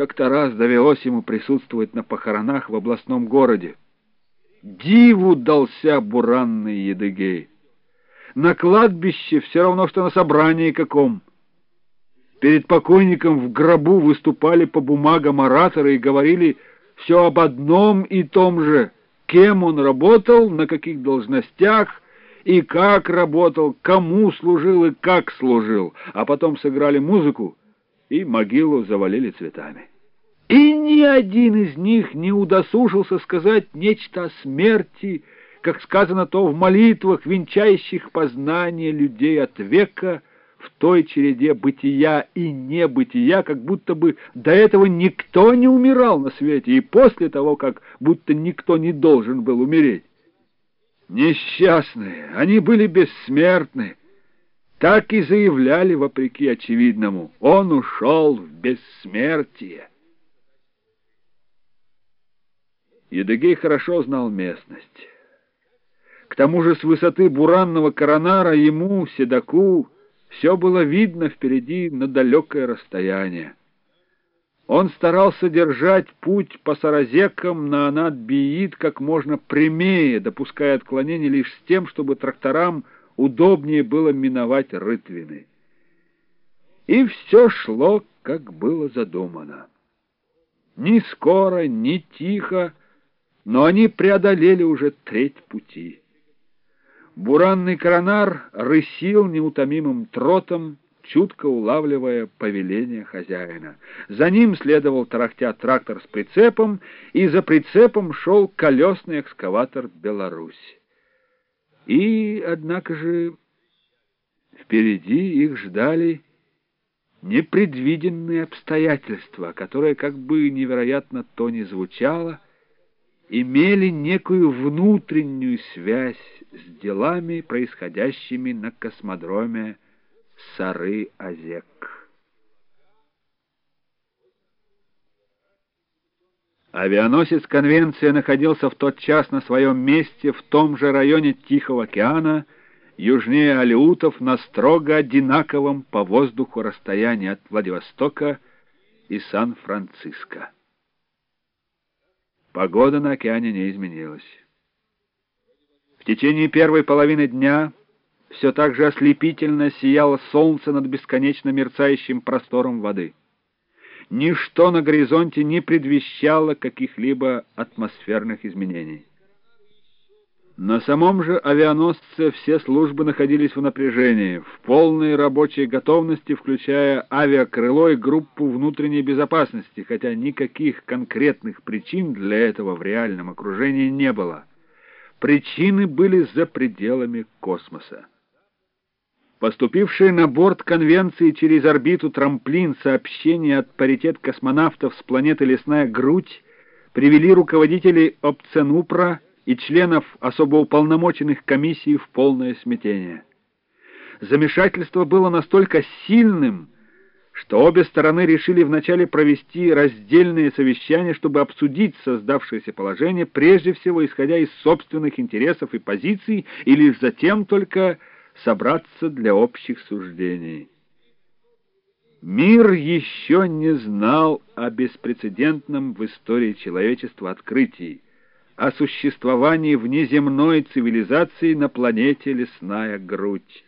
Как-то раз довелось ему присутствовать на похоронах в областном городе. Диву дался буранный Едыгей. На кладбище все равно, что на собрании каком. Перед покойником в гробу выступали по бумагам ораторы и говорили все об одном и том же, кем он работал, на каких должностях и как работал, кому служил и как служил, а потом сыграли музыку и могилу завалили цветами. И ни один из них не удосужился сказать нечто о смерти, как сказано то в молитвах, венчающих познание людей от века в той череде бытия и небытия, как будто бы до этого никто не умирал на свете, и после того, как будто никто не должен был умереть. Несчастные, они были бессмертны. Так и заявляли, вопреки очевидному, он ушел в бессмертие. Едыгей хорошо знал местность. К тому же с высоты буранного коронара ему, седаку, все было видно впереди на далекое расстояние. Он старался держать путь по саразекам на Анат-Биит как можно прямее, допуская отклонения лишь с тем, чтобы тракторам удобнее было миновать рытвины. И все шло, как было задумано. Ни скоро, ни тихо, но они преодолели уже треть пути. Буранный коронар рысил неутомимым тротом, чутко улавливая повеление хозяина. За ним следовал тарахтя трактор с прицепом, и за прицепом шел колесный экскаватор «Беларусь». И, однако же, впереди их ждали непредвиденные обстоятельства, которые, как бы невероятно то ни звучало, имели некую внутреннюю связь с делами, происходящими на космодроме Сары-Азек. Авианосец «Конвенция» находился в тот час на своем месте в том же районе Тихого океана, южнее Алиутов, на строго одинаковом по воздуху расстоянии от Владивостока и Сан-Франциско. Погода на океане не изменилась. В течение первой половины дня все так же ослепительно сияло солнце над бесконечно мерцающим простором воды. Ничто на горизонте не предвещало каких-либо атмосферных изменений. На самом же авианосце все службы находились в напряжении, в полной рабочей готовности, включая авиакрыло и группу внутренней безопасности, хотя никаких конкретных причин для этого в реальном окружении не было. Причины были за пределами космоса. Поступившие на борт конвенции через орбиту трамплин сообщения от паритет космонавтов с планеты Лесная Грудь привели руководителей Опценупра и членов особо уполномоченных комиссий в полное смятение. Замешательство было настолько сильным, что обе стороны решили вначале провести раздельные совещания, чтобы обсудить создавшееся положение, прежде всего исходя из собственных интересов и позиций, и лишь затем только собраться для общих суждений. Мир еще не знал о беспрецедентном в истории человечества открытии, о существовании внеземной цивилизации на планете Лесная Грудь.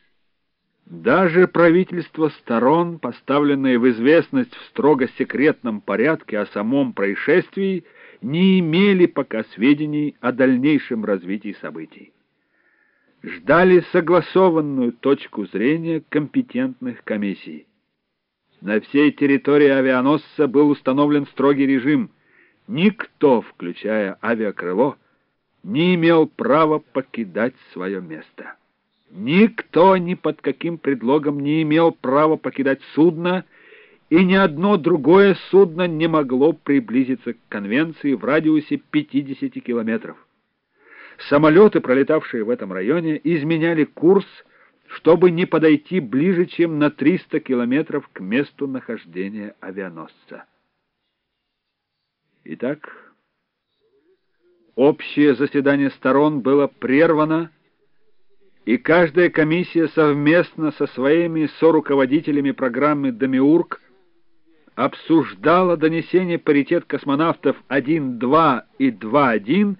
Даже правительства сторон, поставленные в известность в строго секретном порядке о самом происшествии, не имели пока сведений о дальнейшем развитии событий ждали согласованную точку зрения компетентных комиссий. На всей территории авианосца был установлен строгий режим. Никто, включая авиакрыло, не имел права покидать свое место. Никто ни под каким предлогом не имел права покидать судно, и ни одно другое судно не могло приблизиться к конвенции в радиусе 50 километров. Самолеты, пролетавшие в этом районе, изменяли курс, чтобы не подойти ближе, чем на 300 километров к месту нахождения авианосца. Итак, общее заседание сторон было прервано, и каждая комиссия совместно со своими соруководителями программы «Демиург» обсуждала донесение паритет космонавтов 1-2 и 2-1